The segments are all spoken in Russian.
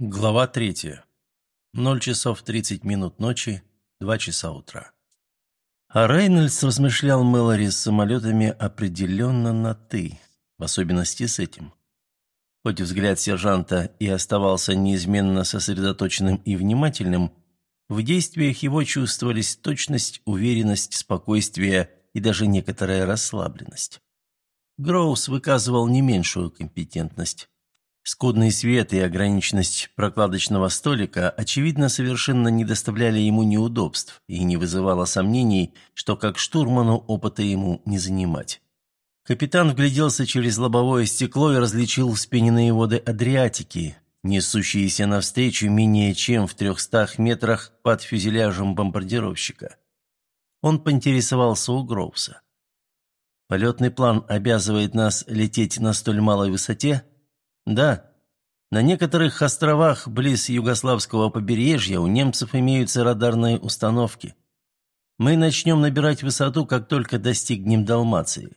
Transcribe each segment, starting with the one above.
Глава третья. Ноль часов тридцать минут ночи, два часа утра. А Рейнольдс размышлял Мэлори с самолетами определенно на «ты», в особенности с этим. Хоть взгляд сержанта и оставался неизменно сосредоточенным и внимательным, в действиях его чувствовались точность, уверенность, спокойствие и даже некоторая расслабленность. Гроус выказывал не меньшую компетентность. Скудный свет и ограниченность прокладочного столика, очевидно, совершенно не доставляли ему неудобств и не вызывало сомнений, что как штурману опыта ему не занимать. Капитан вгляделся через лобовое стекло и различил вспененные воды Адриатики, несущиеся навстречу менее чем в трехстах метрах под фюзеляжем бомбардировщика. Он поинтересовался у Гроуса. «Полетный план обязывает нас лететь на столь малой высоте?» Да, на некоторых островах близ югославского побережья у немцев имеются радарные установки. Мы начнем набирать высоту, как только достигнем Далмации.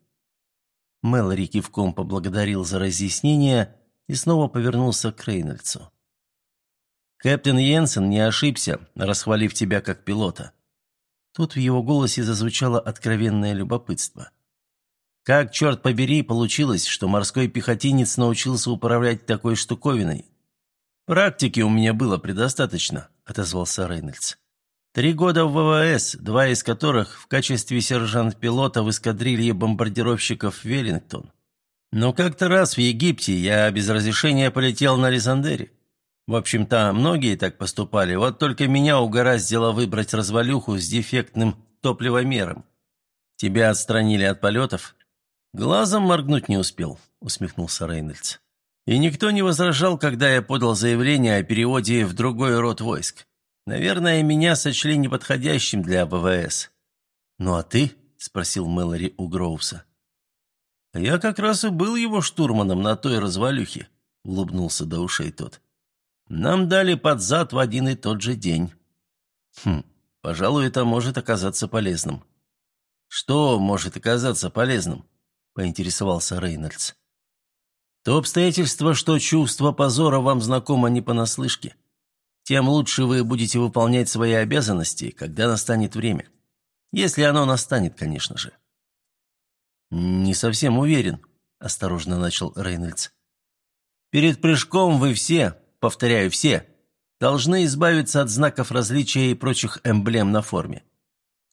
Мэлори кивком поблагодарил за разъяснение и снова повернулся к Рейнольдсу. «Кэптен Йенсен не ошибся, расхвалив тебя как пилота». Тут в его голосе зазвучало откровенное любопытство. Как, черт побери, получилось, что морской пехотинец научился управлять такой штуковиной? «Практики у меня было предостаточно», — отозвался Рейнольдс. «Три года в ВВС, два из которых в качестве сержант-пилота в эскадрилье бомбардировщиков «Веллингтон». Но как-то раз в Египте я без разрешения полетел на Лизандере. В общем-то, многие так поступали, вот только меня угораздило выбрать развалюху с дефектным топливомером. Тебя отстранили от полетов, «Глазом моргнуть не успел», — усмехнулся Рейнольдс. «И никто не возражал, когда я подал заявление о переводе в другой род войск. Наверное, меня сочли неподходящим для ВВС». «Ну а ты?» — спросил Мэлори у Гроувса. «Я как раз и был его штурманом на той развалюхе», — улыбнулся до ушей тот. «Нам дали под зад в один и тот же день». «Хм, пожалуй, это может оказаться полезным». «Что может оказаться полезным?» Поинтересовался Рейнольдс. «То обстоятельство, что чувство позора вам знакомо не понаслышке. Тем лучше вы будете выполнять свои обязанности, когда настанет время. Если оно настанет, конечно же». «Не совсем уверен», – осторожно начал Рейнольдс. «Перед прыжком вы все, повторяю, все, должны избавиться от знаков различия и прочих эмблем на форме».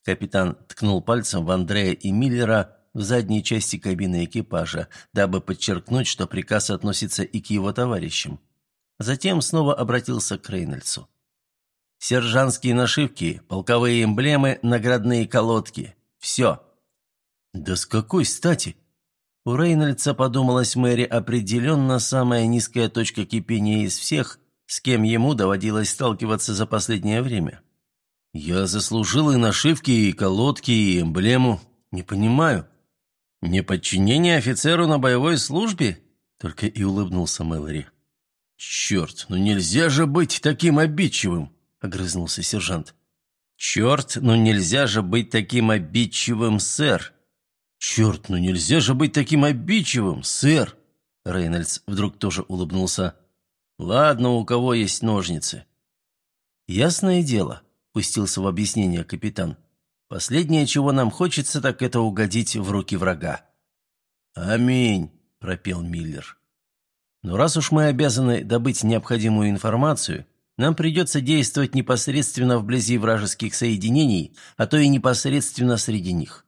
Капитан ткнул пальцем в Андрея и Миллера, в задней части кабины экипажа, дабы подчеркнуть, что приказ относится и к его товарищам. Затем снова обратился к Рейнольдсу. «Сержантские нашивки, полковые эмблемы, наградные колодки. Все». «Да с какой стати?» У Рейнольдса, подумалась Мэри, определенно самая низкая точка кипения из всех, с кем ему доводилось сталкиваться за последнее время. «Я заслужил и нашивки, и колодки, и эмблему. Не понимаю». «Неподчинение офицеру на боевой службе?» Только и улыбнулся Мэлори. «Черт, ну нельзя же быть таким обидчивым!» — огрызнулся сержант. «Черт, ну нельзя же быть таким обидчивым, сэр!» «Черт, ну нельзя же быть таким обидчивым, сэр!» Рейнольдс вдруг тоже улыбнулся. «Ладно, у кого есть ножницы?» «Ясное дело», — пустился в объяснение капитан. Последнее, чего нам хочется, так это угодить в руки врага». «Аминь», – пропел Миллер. «Но раз уж мы обязаны добыть необходимую информацию, нам придется действовать непосредственно вблизи вражеских соединений, а то и непосредственно среди них.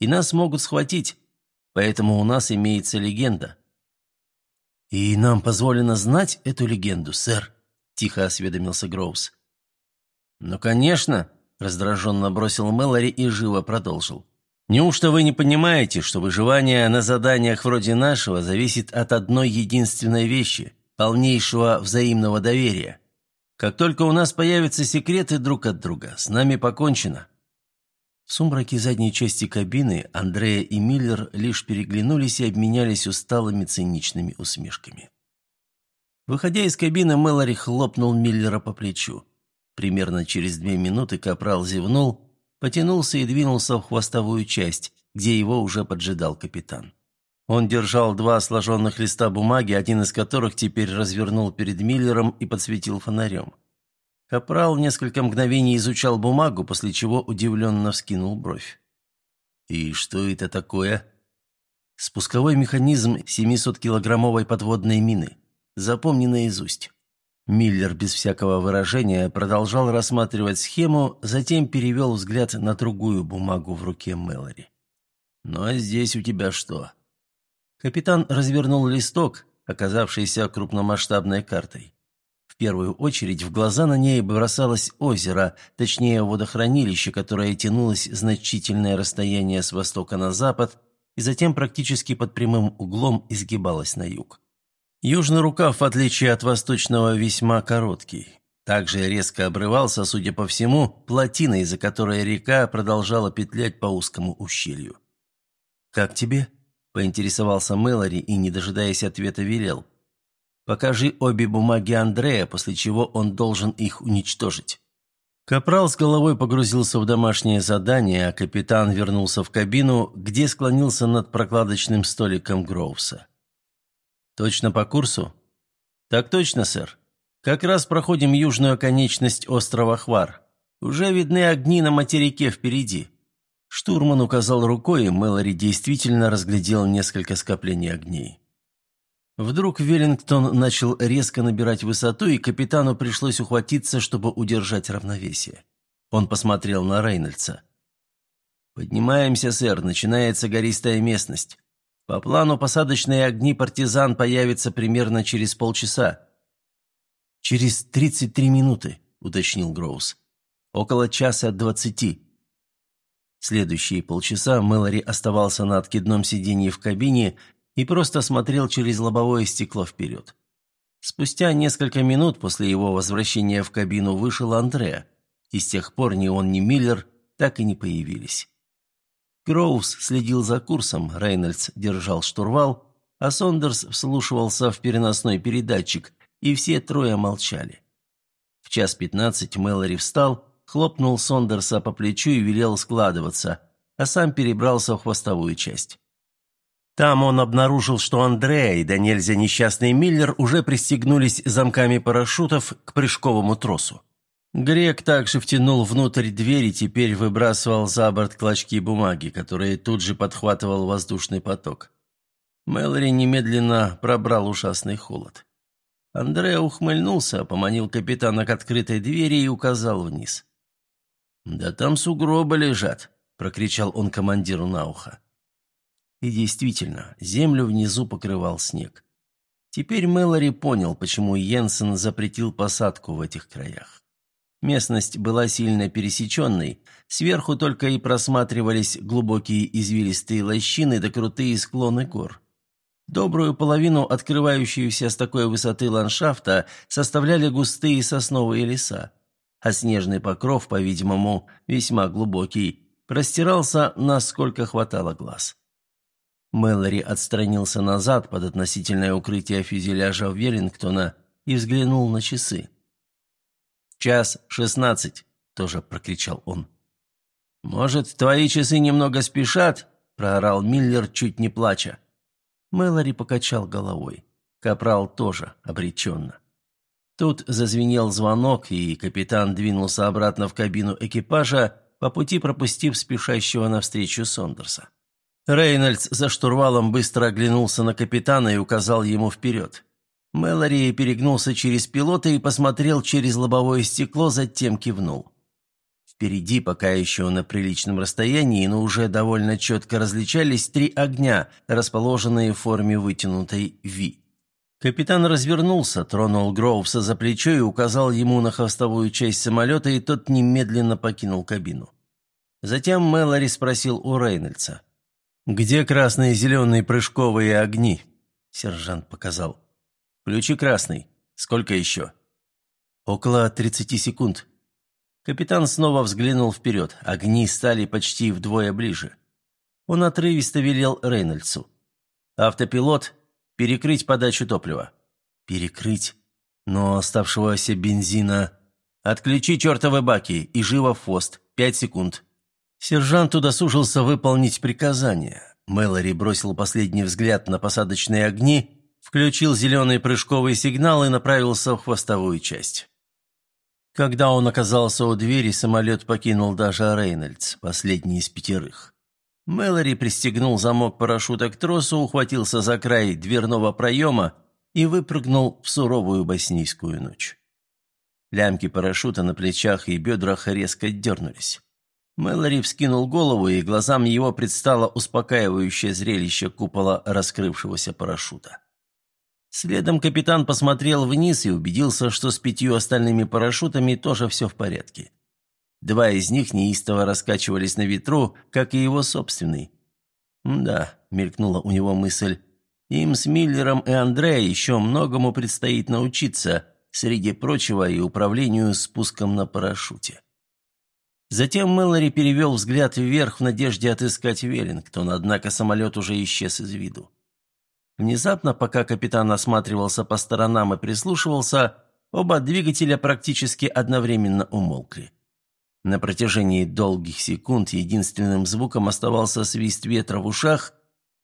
И нас могут схватить, поэтому у нас имеется легенда». «И нам позволено знать эту легенду, сэр», – тихо осведомился Гроувс. «Ну, конечно», Раздраженно бросил Мэлори и живо продолжил. «Неужто вы не понимаете, что выживание на заданиях вроде нашего зависит от одной единственной вещи – полнейшего взаимного доверия? Как только у нас появятся секреты друг от друга, с нами покончено». В сумраке задней части кабины Андрея и Миллер лишь переглянулись и обменялись усталыми циничными усмешками. Выходя из кабины, Мэлори хлопнул Миллера по плечу. Примерно через две минуты капрал зевнул, потянулся и двинулся в хвостовую часть, где его уже поджидал капитан. Он держал два сложенных листа бумаги, один из которых теперь развернул перед Миллером и подсветил фонарем. Капрал несколько мгновений изучал бумагу, после чего удивленно вскинул бровь. «И что это такое?» «Спусковой механизм 700-килограммовой подводной мины. Запомни наизусть». Миллер без всякого выражения продолжал рассматривать схему, затем перевел взгляд на другую бумагу в руке Мэлори. «Ну а здесь у тебя что?» Капитан развернул листок, оказавшийся крупномасштабной картой. В первую очередь в глаза на ней бросалось озеро, точнее водохранилище, которое тянулось значительное расстояние с востока на запад и затем практически под прямым углом изгибалось на юг. Южный рукав, в отличие от восточного, весьма короткий. Также резко обрывался, судя по всему, плотиной, из-за которой река продолжала петлять по узкому ущелью. «Как тебе?» – поинтересовался Мэлори и, не дожидаясь ответа, велел. «Покажи обе бумаги Андрея, после чего он должен их уничтожить». Капрал с головой погрузился в домашнее задание, а капитан вернулся в кабину, где склонился над прокладочным столиком Гроувса. «Точно по курсу?» «Так точно, сэр. Как раз проходим южную конечность острова Хвар. Уже видны огни на материке впереди». Штурман указал рукой, и Мэлори действительно разглядел несколько скоплений огней. Вдруг Веллингтон начал резко набирать высоту, и капитану пришлось ухватиться, чтобы удержать равновесие. Он посмотрел на Рейнольдса. «Поднимаемся, сэр, начинается гористая местность. По плану посадочные огни партизан появятся примерно через полчаса». «Через тридцать три минуты», — уточнил Гроус. «Около часа двадцати». Следующие полчаса Мэлори оставался на откидном сиденье в кабине и просто смотрел через лобовое стекло вперед. Спустя несколько минут после его возвращения в кабину вышел Андре, и с тех пор ни он, ни Миллер так и не появились. Гроувс следил за курсом, Рейнольдс держал штурвал, а Сондерс вслушивался в переносной передатчик, и все трое молчали. В час пятнадцать Мэлори встал хлопнул Сондерса по плечу и велел складываться, а сам перебрался в хвостовую часть. Там он обнаружил, что Андреа и да несчастный Миллер уже пристегнулись замками парашютов к прыжковому тросу. Грек также втянул внутрь дверь и теперь выбрасывал за борт клочки бумаги, которые тут же подхватывал воздушный поток. Мэлори немедленно пробрал ужасный холод. Андреа ухмыльнулся, поманил капитана к открытой двери и указал вниз. «Да там сугробы лежат», — прокричал он командиру на ухо. И действительно, землю внизу покрывал снег. Теперь Мэлори понял, почему Йенсен запретил посадку в этих краях. Местность была сильно пересеченной, сверху только и просматривались глубокие извилистые лощины да крутые склоны гор. Добрую половину открывающуюся с такой высоты ландшафта составляли густые сосновые леса а снежный покров, по-видимому, весьма глубокий, простирался, насколько хватало глаз. Мэлори отстранился назад под относительное укрытие фюзеляжа Веллингтона и взглянул на часы. «Час шестнадцать», — тоже прокричал он. «Может, твои часы немного спешат?» — проорал Миллер, чуть не плача. Мэлори покачал головой. Капрал тоже обреченно. Тут зазвенел звонок, и капитан двинулся обратно в кабину экипажа, по пути пропустив спешащего навстречу Сондерса. Рейнольдс за штурвалом быстро оглянулся на капитана и указал ему вперед. Мэлори перегнулся через пилота и посмотрел через лобовое стекло, затем кивнул. Впереди, пока еще на приличном расстоянии, но уже довольно четко различались три огня, расположенные в форме вытянутой «Ви». Капитан развернулся, тронул Гроувса за плечо и указал ему на хвостовую часть самолета, и тот немедленно покинул кабину. Затем Мэлори спросил у Рейнольдса. «Где красные и зеленые прыжковые огни?» Сержант показал. «Включи красный. Сколько еще?» «Около тридцати секунд». Капитан снова взглянул вперед. Огни стали почти вдвое ближе. Он отрывисто велел Рейнольдсу. «Автопилот, Перекрыть подачу топлива. Перекрыть. Но оставшегося бензина... Отключи чертовы баки и живо в хвост. Пять секунд. Сержант удосужился выполнить приказание. Мэлори бросил последний взгляд на посадочные огни, включил зеленый прыжковый сигнал и направился в хвостовую часть. Когда он оказался у двери, самолет покинул даже Рейнольдс, последний из пятерых. Мэлори пристегнул замок парашюта к тросу, ухватился за край дверного проема и выпрыгнул в суровую боснийскую ночь. Лямки парашюта на плечах и бедрах резко дернулись. Мэлори вскинул голову, и глазам его предстало успокаивающее зрелище купола раскрывшегося парашюта. Следом капитан посмотрел вниз и убедился, что с пятью остальными парашютами тоже все в порядке. Два из них неистово раскачивались на ветру, как и его собственный. «Да», — мелькнула у него мысль, — «им с Миллером и Андре еще многому предстоит научиться, среди прочего и управлению спуском на парашюте». Затем Мэлори перевел взгляд вверх в надежде отыскать Веллингтон, однако самолет уже исчез из виду. Внезапно, пока капитан осматривался по сторонам и прислушивался, оба двигателя практически одновременно умолкли. На протяжении долгих секунд единственным звуком оставался свист ветра в ушах,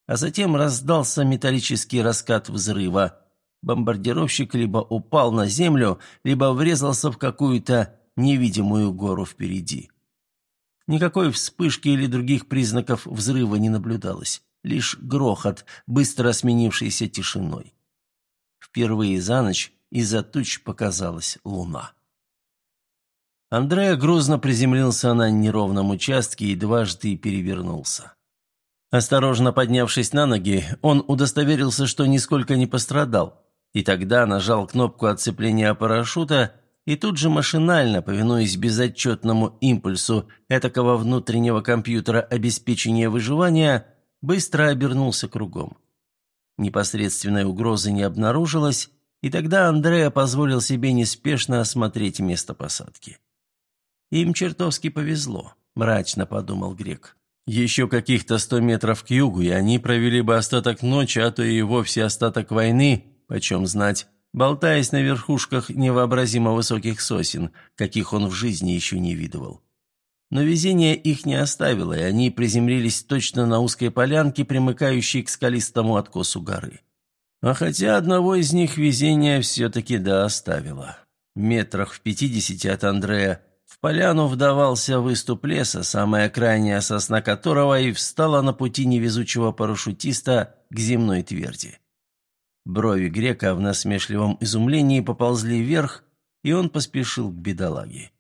а затем раздался металлический раскат взрыва. Бомбардировщик либо упал на землю, либо врезался в какую-то невидимую гору впереди. Никакой вспышки или других признаков взрыва не наблюдалось, лишь грохот, быстро сменившийся тишиной. Впервые за ночь из-за туч показалась луна. Андреа грузно приземлился на неровном участке и дважды перевернулся. Осторожно поднявшись на ноги, он удостоверился, что нисколько не пострадал, и тогда нажал кнопку отцепления парашюта и тут же машинально, повинуясь безотчетному импульсу этакого внутреннего компьютера обеспечения выживания, быстро обернулся кругом. Непосредственной угрозы не обнаружилось, и тогда Андреа позволил себе неспешно осмотреть место посадки. «Им чертовски повезло», – мрачно подумал Грек. «Еще каких-то сто метров к югу, и они провели бы остаток ночи, а то и вовсе остаток войны, почем знать, болтаясь на верхушках невообразимо высоких сосен, каких он в жизни еще не видывал. Но везение их не оставило, и они приземлились точно на узкой полянке, примыкающей к скалистому откосу горы. А хотя одного из них везение все-таки да оставило. Метрах в пятидесяти от Андрея в поляну вдавался выступ леса, самая крайняя сосна которого и встала на пути невезучего парашютиста к земной тверди. Брови грека в насмешливом изумлении поползли вверх, и он поспешил к бедолаге.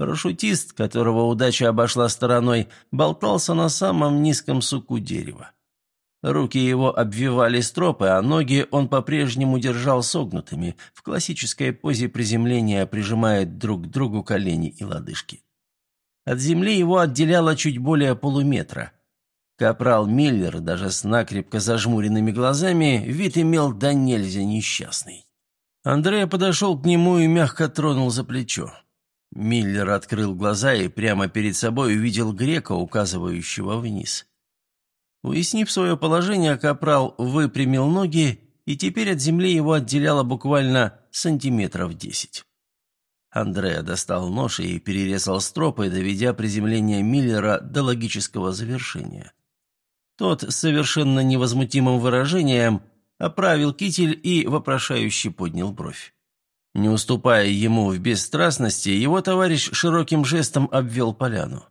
Парашютист, которого удача обошла стороной, болтался на самом низком суку дерева. Руки его обвивали стропы, а ноги он по-прежнему держал согнутыми, в классической позе приземления прижимает друг к другу колени и лодыжки. От земли его отделяло чуть более полуметра. Капрал Миллер, даже с накрепко зажмуренными глазами, вид имел да нельзя несчастный. Андрей подошел к нему и мягко тронул за плечо. Миллер открыл глаза и прямо перед собой увидел грека, указывающего вниз. Уяснив свое положение, Капрал выпрямил ноги, и теперь от земли его отделяло буквально сантиметров десять. Андреа достал нож и перерезал стропы, доведя приземление Миллера до логического завершения. Тот с совершенно невозмутимым выражением оправил китель и вопрошающе поднял бровь. Не уступая ему в бесстрастности, его товарищ широким жестом обвел поляну.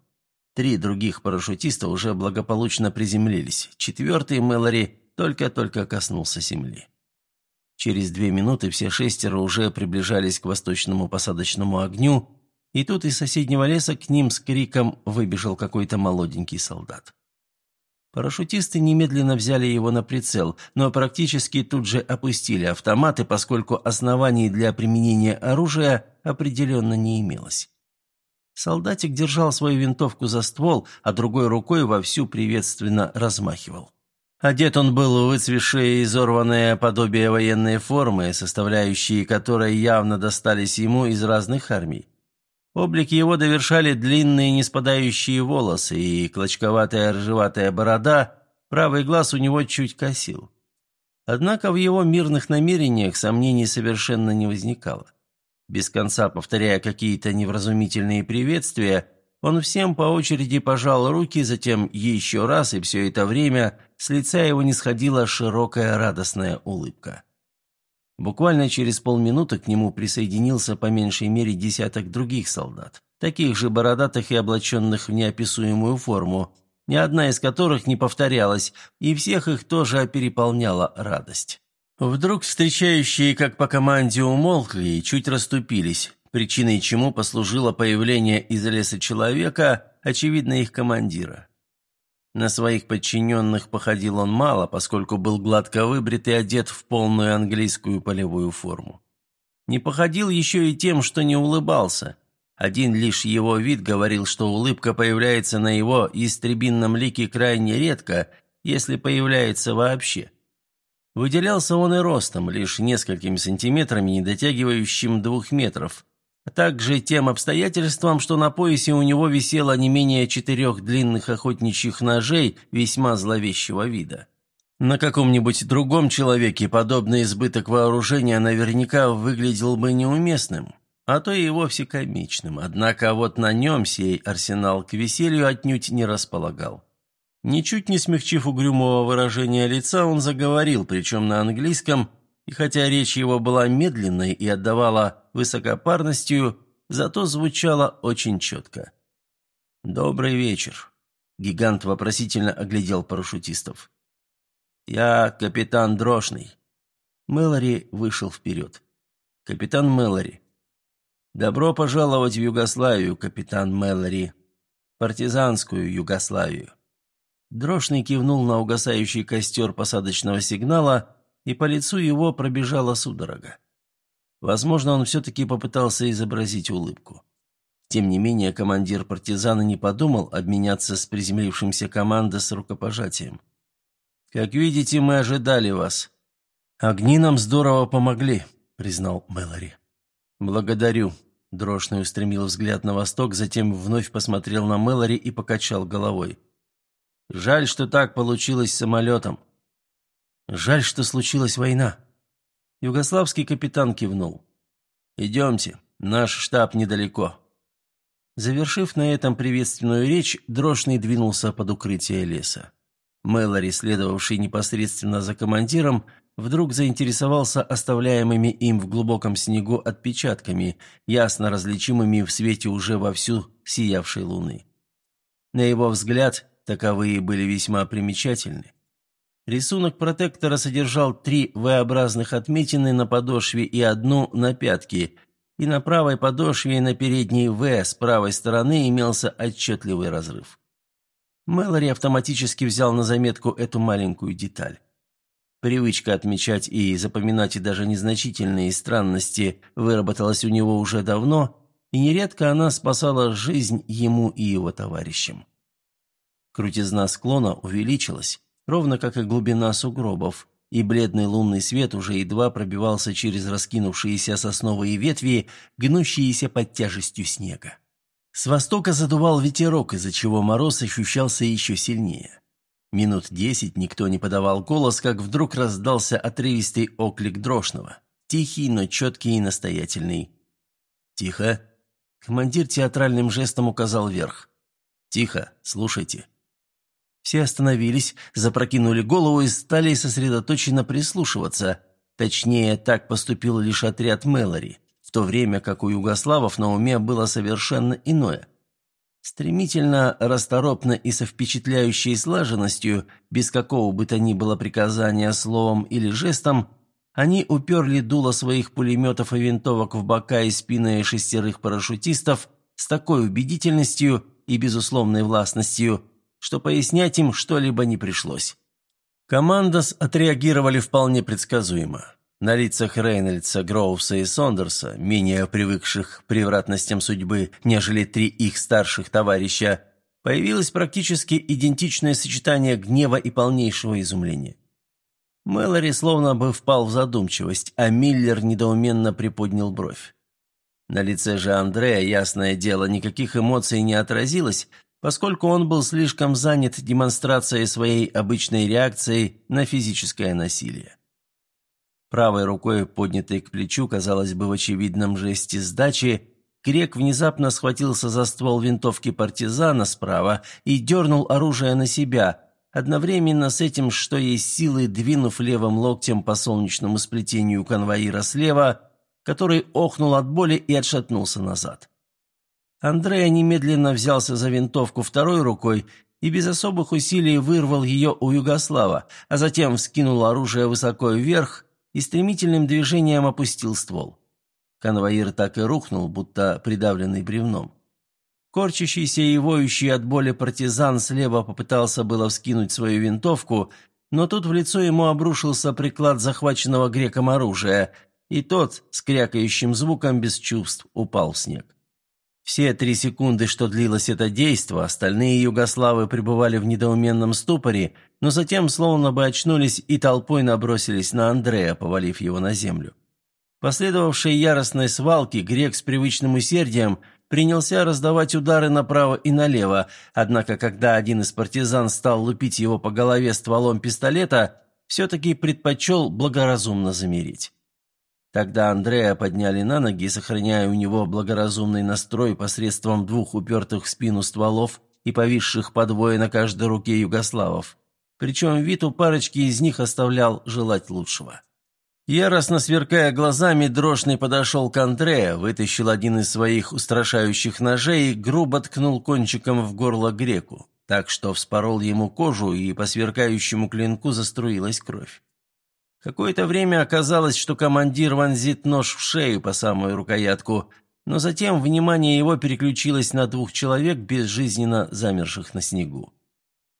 Три других парашютиста уже благополучно приземлились. Четвертый Мэлори только-только коснулся земли. Через две минуты все шестеро уже приближались к восточному посадочному огню, и тут из соседнего леса к ним с криком выбежал какой-то молоденький солдат. Парашютисты немедленно взяли его на прицел, но практически тут же опустили автоматы, поскольку оснований для применения оружия определенно не имелось. Солдатик держал свою винтовку за ствол, а другой рукой вовсю приветственно размахивал. Одет он был в выцвешее изорванное подобие военной формы, составляющие которой явно достались ему из разных армий. Облик его довершали длинные неспадающие волосы и клочковатая рыжеватая борода, правый глаз у него чуть косил. Однако в его мирных намерениях сомнений совершенно не возникало. Без конца повторяя какие-то невразумительные приветствия, он всем по очереди пожал руки, затем еще раз, и все это время с лица его не сходила широкая радостная улыбка. Буквально через полминуты к нему присоединился по меньшей мере десяток других солдат, таких же бородатых и облаченных в неописуемую форму, ни одна из которых не повторялась, и всех их тоже переполняла радость. Вдруг встречающие, как по команде, умолкли и чуть расступились, причиной чему послужило появление из леса человека, очевидно, их командира. На своих подчиненных походил он мало, поскольку был гладко выбрит и одет в полную английскую полевую форму. Не походил еще и тем, что не улыбался. Один лишь его вид говорил, что улыбка появляется на его истребинном лике крайне редко, если появляется вообще. Выделялся он и ростом, лишь несколькими сантиметрами, не дотягивающим двух метров, а также тем обстоятельством, что на поясе у него висело не менее четырех длинных охотничьих ножей весьма зловещего вида. На каком-нибудь другом человеке подобный избыток вооружения наверняка выглядел бы неуместным, а то и вовсе комичным, однако вот на нем сей арсенал к веселью отнюдь не располагал. Ничуть не смягчив угрюмого выражения лица, он заговорил, причем на английском, и хотя речь его была медленной и отдавала высокопарностью, зато звучала очень четко. «Добрый вечер», — гигант вопросительно оглядел парашютистов. «Я капитан Дрошный». Мэлори вышел вперед. «Капитан Мэлори». «Добро пожаловать в Югославию, капитан Мэлори. Партизанскую Югославию». Дрошный кивнул на угасающий костер посадочного сигнала, и по лицу его пробежала судорога. Возможно, он все-таки попытался изобразить улыбку. Тем не менее, командир партизана не подумал обменяться с приземлившимся командой с рукопожатием. «Как видите, мы ожидали вас. Огни нам здорово помогли», — признал Мэлори. «Благодарю», — Дрошный устремил взгляд на восток, затем вновь посмотрел на Мэлори и покачал головой. «Жаль, что так получилось с самолетом. Жаль, что случилась война». Югославский капитан кивнул. «Идемте, наш штаб недалеко». Завершив на этом приветственную речь, Дрожный двинулся под укрытие леса. Мэлори, следовавший непосредственно за командиром, вдруг заинтересовался оставляемыми им в глубоком снегу отпечатками, ясно различимыми в свете уже вовсю сиявшей луны. На его взгляд, таковые были весьма примечательны. Рисунок протектора содержал три V-образных отметины на подошве и одну на пятке, и на правой подошве и на передней V с правой стороны имелся отчетливый разрыв. Мэлори автоматически взял на заметку эту маленькую деталь. Привычка отмечать и запоминать даже незначительные странности выработалась у него уже давно, и нередко она спасала жизнь ему и его товарищам. Крутизна склона увеличилась, ровно как и глубина сугробов, и бледный лунный свет уже едва пробивался через раскинувшиеся сосновые ветви, гнущиеся под тяжестью снега. С востока задувал ветерок, из-за чего мороз ощущался еще сильнее. Минут десять никто не подавал голос, как вдруг раздался отрывистый оклик Дрошного. Тихий, но четкий и настоятельный. «Тихо!» Командир театральным жестом указал вверх. «Тихо, слушайте». Все остановились, запрокинули голову и стали сосредоточенно прислушиваться. Точнее, так поступил лишь отряд Мэлори, в то время как у югославов на уме было совершенно иное. Стремительно, расторопно и со впечатляющей слаженностью, без какого бы то ни было приказания словом или жестом, они уперли дуло своих пулеметов и винтовок в бока и спины шестерых парашютистов с такой убедительностью и безусловной властностью, что пояснять им что-либо не пришлось. Командос отреагировали вполне предсказуемо. На лицах Рейнольдса, Гроувса и Сондерса, менее привыкших к превратностям судьбы, нежели три их старших товарища, появилось практически идентичное сочетание гнева и полнейшего изумления. Мэлори словно бы впал в задумчивость, а Миллер недоуменно приподнял бровь. На лице же Андрея, ясное дело, никаких эмоций не отразилось, поскольку он был слишком занят демонстрацией своей обычной реакции на физическое насилие. Правой рукой, поднятой к плечу, казалось бы, в очевидном жесте сдачи, к Грек внезапно схватился за ствол винтовки партизана справа и дернул оружие на себя, одновременно с этим, что есть силы, двинув левым локтем по солнечному сплетению конвоира слева, который охнул от боли и отшатнулся назад. Андрея немедленно взялся за винтовку второй рукой и без особых усилий вырвал ее у Югослава, а затем вскинул оружие высоко вверх и стремительным движением опустил ствол. Конвоир так и рухнул, будто придавленный бревном. Корчащийся и воющий от боли партизан слева попытался было вскинуть свою винтовку, но тут в лицо ему обрушился приклад захваченного греком оружия, и тот с крякающим звуком без чувств упал в снег. Все три секунды, что длилось это действо, остальные югославы пребывали в недоуменном ступоре, но затем словно бы очнулись и толпой набросились на Андрея, повалив его на землю. Последовавшей яростной свалки грек с привычным усердием принялся раздавать удары направо и налево, однако когда один из партизан стал лупить его по голове стволом пистолета, все-таки предпочел благоразумно замерить. Тогда Андрея подняли на ноги, сохраняя у него благоразумный настрой посредством двух упертых в спину стволов и повисших по двое на каждой руке югославов. Причем вид у парочки из них оставлял желать лучшего. Яростно сверкая глазами, Дрожный подошел к Андрея, вытащил один из своих устрашающих ножей и грубо ткнул кончиком в горло греку, так что вспорол ему кожу и по сверкающему клинку заструилась кровь. Какое-то время оказалось, что командир вонзит нож в шею по самую рукоятку, но затем внимание его переключилось на двух человек, безжизненно замерших на снегу.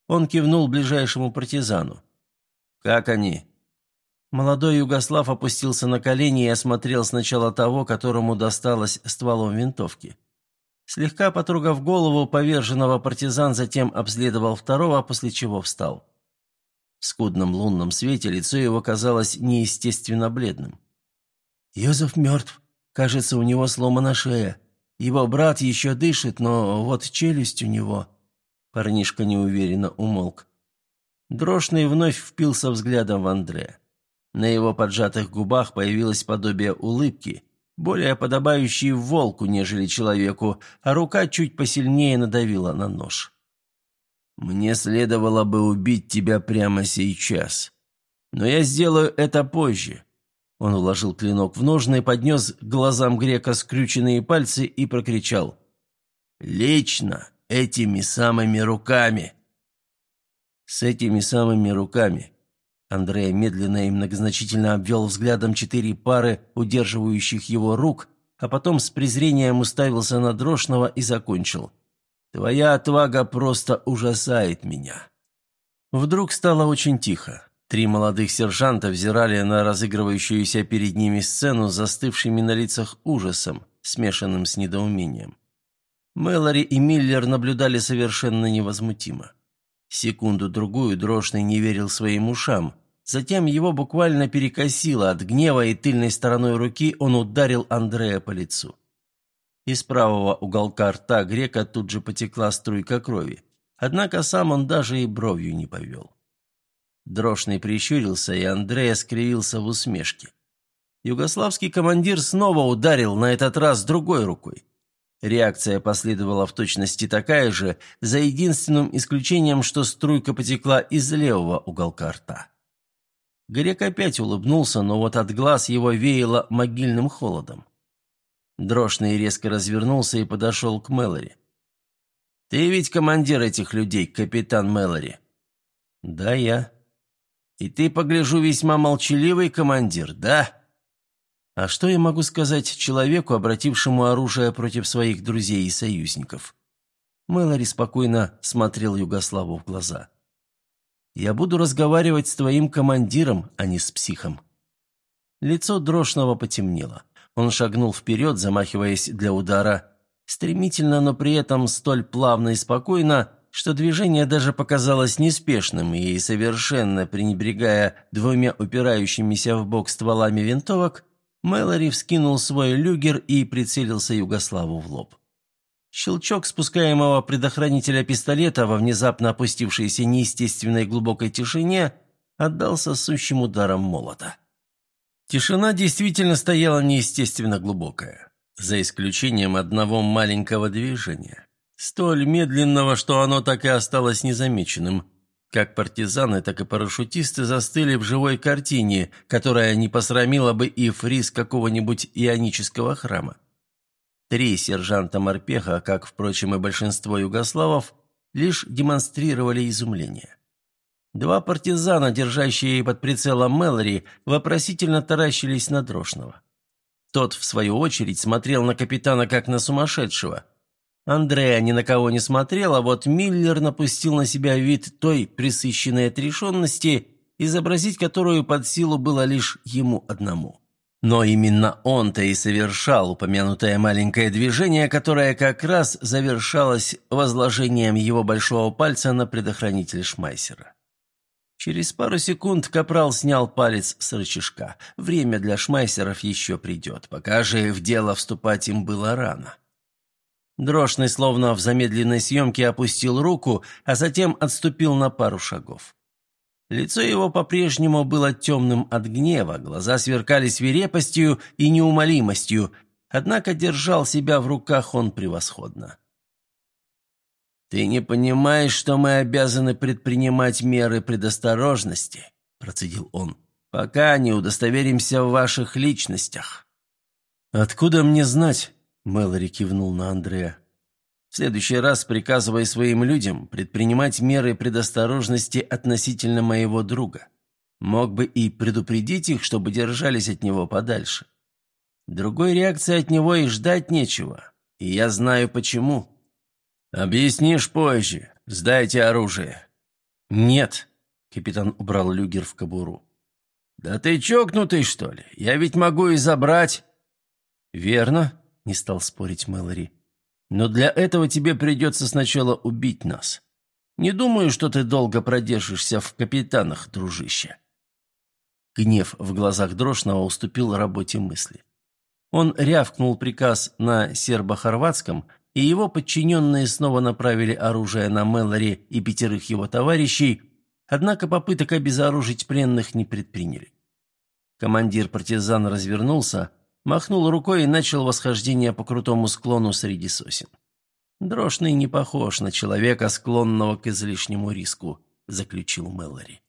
Он кивнул ближайшему партизану. «Как они?» Молодой Югослав опустился на колени и осмотрел сначала того, которому досталось стволом винтовки. Слегка потрогав голову поверженного партизан, затем обследовал второго, после чего встал. В скудном лунном свете лицо его казалось неестественно бледным. «Йозеф мертв. Кажется, у него сломана шея. Его брат еще дышит, но вот челюсть у него...» Парнишка неуверенно умолк. Дрошный вновь впился взглядом в Андрея. На его поджатых губах появилось подобие улыбки, более подобающей волку, нежели человеку, а рука чуть посильнее надавила на нож. Мне следовало бы убить тебя прямо сейчас. Но я сделаю это позже». Он уложил клинок в ножны, поднес к глазам грека скрюченные пальцы и прокричал. «Лично, этими самыми руками!» «С этими самыми руками!» Андрей медленно и многозначительно обвел взглядом четыре пары удерживающих его рук, а потом с презрением уставился на Дрошного и закончил. Твоя отвага просто ужасает меня». Вдруг стало очень тихо. Три молодых сержанта взирали на разыгрывающуюся перед ними сцену застывшими на лицах ужасом, смешанным с недоумением. Мэлори и Миллер наблюдали совершенно невозмутимо. Секунду-другую Дрошный не верил своим ушам. Затем его буквально перекосило от гнева, и тыльной стороной руки он ударил Андрея по лицу. Из правого уголка рта грека тут же потекла струйка крови. Однако сам он даже и бровью не повел. Дрошный прищурился, и Андрея скривился в усмешке. Югославский командир снова ударил, на этот раз другой рукой. Реакция последовала в точности такая же, за единственным исключением, что струйка потекла из левого уголка рта. Грек опять улыбнулся, но вот от глаз его веяло могильным холодом. Дрошный резко развернулся и подошел к Мэлори. «Ты ведь командир этих людей, капитан Мэлори?» «Да, я». «И ты, погляжу, весьма молчаливый командир, да?» «А что я могу сказать человеку, обратившему оружие против своих друзей и союзников?» Мэлори спокойно смотрел Югославу в глаза. «Я буду разговаривать с твоим командиром, а не с психом». Лицо Дрошного потемнело. Он шагнул вперед, замахиваясь для удара. Стремительно, но при этом столь плавно и спокойно, что движение даже показалось неспешным и, совершенно пренебрегая двумя упирающимися в бок стволами винтовок, Мэлори вскинул свой люгер и прицелился Югославу в лоб. Щелчок спускаемого предохранителя пистолета во внезапно опустившейся неестественной глубокой тишине отдался сущим ударом молота. Тишина действительно стояла неестественно глубокая. за исключением одного маленького движения, столь медленного, что оно так и осталось незамеченным. Как партизаны, так и парашютисты застыли в живой картине, которая не посрамила бы и фриз какого-нибудь ионического храма. Три сержанта Морпеха, как, впрочем, и большинство югославов, лишь демонстрировали изумление. Два партизана, держащие под прицелом Мэлори, вопросительно таращились на Дрошного. Тот, в свою очередь, смотрел на капитана как на сумасшедшего. Андреа ни на кого не смотрел, а вот Миллер напустил на себя вид той присыщенной отрешенности, изобразить которую под силу было лишь ему одному. Но именно он-то и совершал упомянутое маленькое движение, которое как раз завершалось возложением его большого пальца на предохранитель Шмайсера. Через пару секунд Капрал снял палец с рычажка. Время для шмайсеров еще придет, пока же в дело вступать им было рано. Дрожный, словно в замедленной съемке, опустил руку, а затем отступил на пару шагов. Лицо его по-прежнему было темным от гнева, глаза сверкали свирепостью и неумолимостью, однако держал себя в руках он превосходно. «Ты не понимаешь, что мы обязаны предпринимать меры предосторожности», – процедил он, – «пока не удостоверимся в ваших личностях». «Откуда мне знать?» – Мэлори кивнул на Андрея. В следующий раз приказывай своим людям предпринимать меры предосторожности относительно моего друга. Мог бы и предупредить их, чтобы держались от него подальше. Другой реакции от него и ждать нечего, и я знаю почему. Объяснишь позже. Сдайте оружие. Нет, капитан убрал люгер в кобуру. Да ты чокнутый, что ли? Я ведь могу и забрать. Верно, не стал спорить Мэлори. Но для этого тебе придется сначала убить нас. Не думаю, что ты долго продержишься в капитанах, дружище». Гнев в глазах Дрошного уступил работе мысли. Он рявкнул приказ на сербо-хорватском, и его подчиненные снова направили оружие на Мэлори и пятерых его товарищей, однако попыток обезоружить пленных не предприняли. Командир партизан развернулся, махнул рукой и начал восхождение по крутому склону среди сосен. «Дрошный не похож на человека, склонного к излишнему риску», — заключил Мэлори.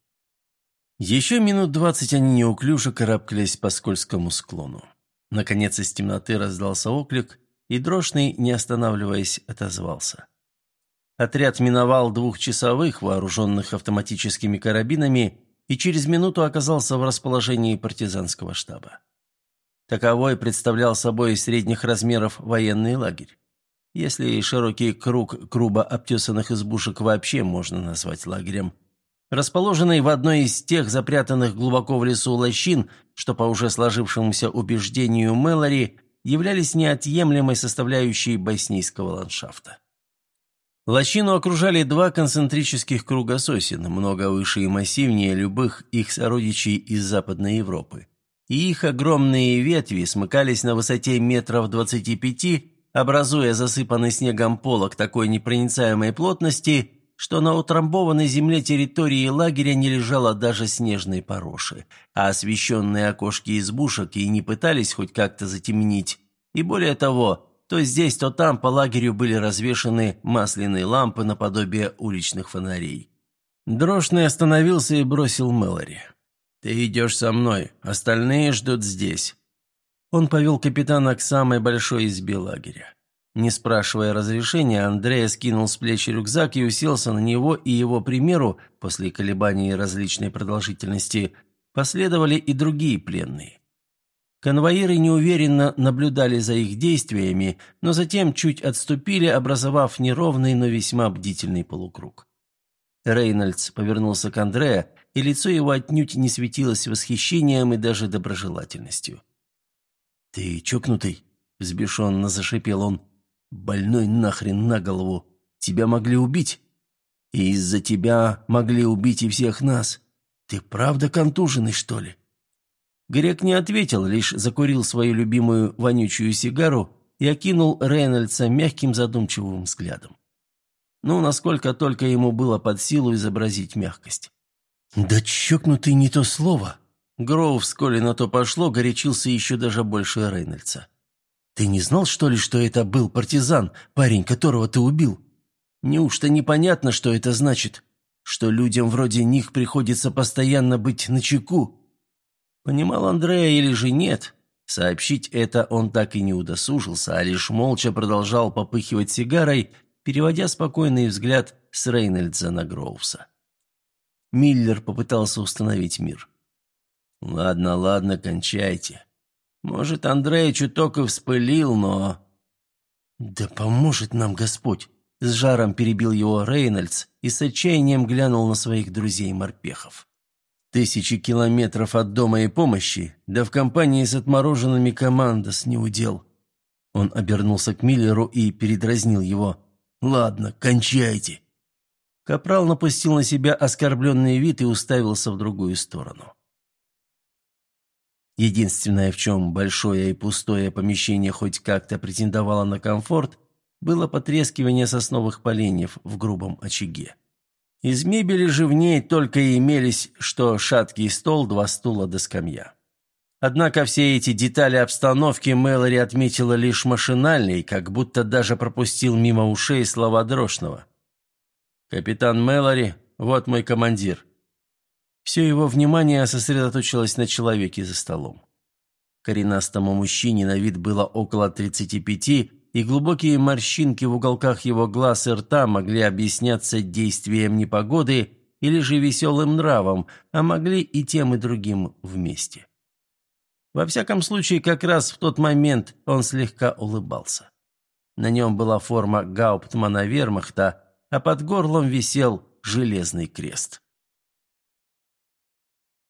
Еще минут двадцать они неуклюже карабкались по скользкому склону. Наконец из темноты раздался оклик, и Дрошный, не останавливаясь, отозвался. Отряд миновал двухчасовых, вооруженных автоматическими карабинами, и через минуту оказался в расположении партизанского штаба. Таковой представлял собой средних размеров военный лагерь. Если широкий круг грубо обтесанных избушек вообще можно назвать лагерем. Расположенный в одной из тех запрятанных глубоко в лесу лощин, что по уже сложившемуся убеждению Мэлори являлись неотъемлемой составляющей боснийского ландшафта. Лощину окружали два концентрических круга сосен, много выше и массивнее любых их сородичей из Западной Европы и их огромные ветви смыкались на высоте метров двадцати пяти, образуя засыпанный снегом полог такой непроницаемой плотности, что на утрамбованной земле территории лагеря не лежало даже снежной пороши, а освещенные окошки избушек и не пытались хоть как-то затемнить. И более того, то здесь, то там по лагерю были развешаны масляные лампы наподобие уличных фонарей. Дрожный остановился и бросил Мэлори. «Ты идешь со мной, остальные ждут здесь». Он повел капитана к самой большой избе лагеря. Не спрашивая разрешения, Андрея скинул с плеч рюкзак и уселся на него, и его примеру, после колебаний различной продолжительности, последовали и другие пленные. Конвоиры неуверенно наблюдали за их действиями, но затем чуть отступили, образовав неровный, но весьма бдительный полукруг. Рейнольдс повернулся к Андреа, и лицо его отнюдь не светилось восхищением и даже доброжелательностью. «Ты чокнутый?» – взбешенно зашипел он. «Больной нахрен на голову! Тебя могли убить! И из-за тебя могли убить и всех нас! Ты правда контуженный, что ли?» Грек не ответил, лишь закурил свою любимую вонючую сигару и окинул Рейнольдса мягким задумчивым взглядом. Ну, насколько только ему было под силу изобразить мягкость. «Да чокнутый не то слово!» Гроув, вскоре на то пошло, горячился еще даже больше Рейнольдса. Ты не знал, что ли, что это был партизан, парень, которого ты убил? Неужто непонятно, что это значит? Что людям вроде них приходится постоянно быть начеку?» Понимал Андрея или же нет, сообщить это он так и не удосужился, а лишь молча продолжал попыхивать сигарой, переводя спокойный взгляд с Рейнольдса на Гроувса. Миллер попытался установить мир. «Ладно, ладно, кончайте. Может, Андрей чуток и вспылил, но...» «Да поможет нам Господь!» С жаром перебил его Рейнольдс и с отчаянием глянул на своих друзей-морпехов. Тысячи километров от дома и помощи, да в компании с отмороженными командос не удел. Он обернулся к Миллеру и передразнил его. «Ладно, кончайте!» Капрал напустил на себя оскорбленный вид и уставился в другую сторону. Единственное, в чем большое и пустое помещение хоть как-то претендовало на комфорт, было потрескивание сосновых поленьев в грубом очаге. Из мебели же в ней только и имелись, что шаткий стол, два стула да скамья. Однако все эти детали обстановки Мэлори отметила лишь машинально и как будто даже пропустил мимо ушей слова Дрошного. «Капитан Мэлори, вот мой командир». Все его внимание сосредоточилось на человеке за столом. Коренастому мужчине на вид было около 35, и глубокие морщинки в уголках его глаз и рта могли объясняться действием непогоды или же веселым нравом, а могли и тем и другим вместе. Во всяком случае, как раз в тот момент он слегка улыбался. На нем была форма гауптмана вермахта, а под горлом висел железный крест.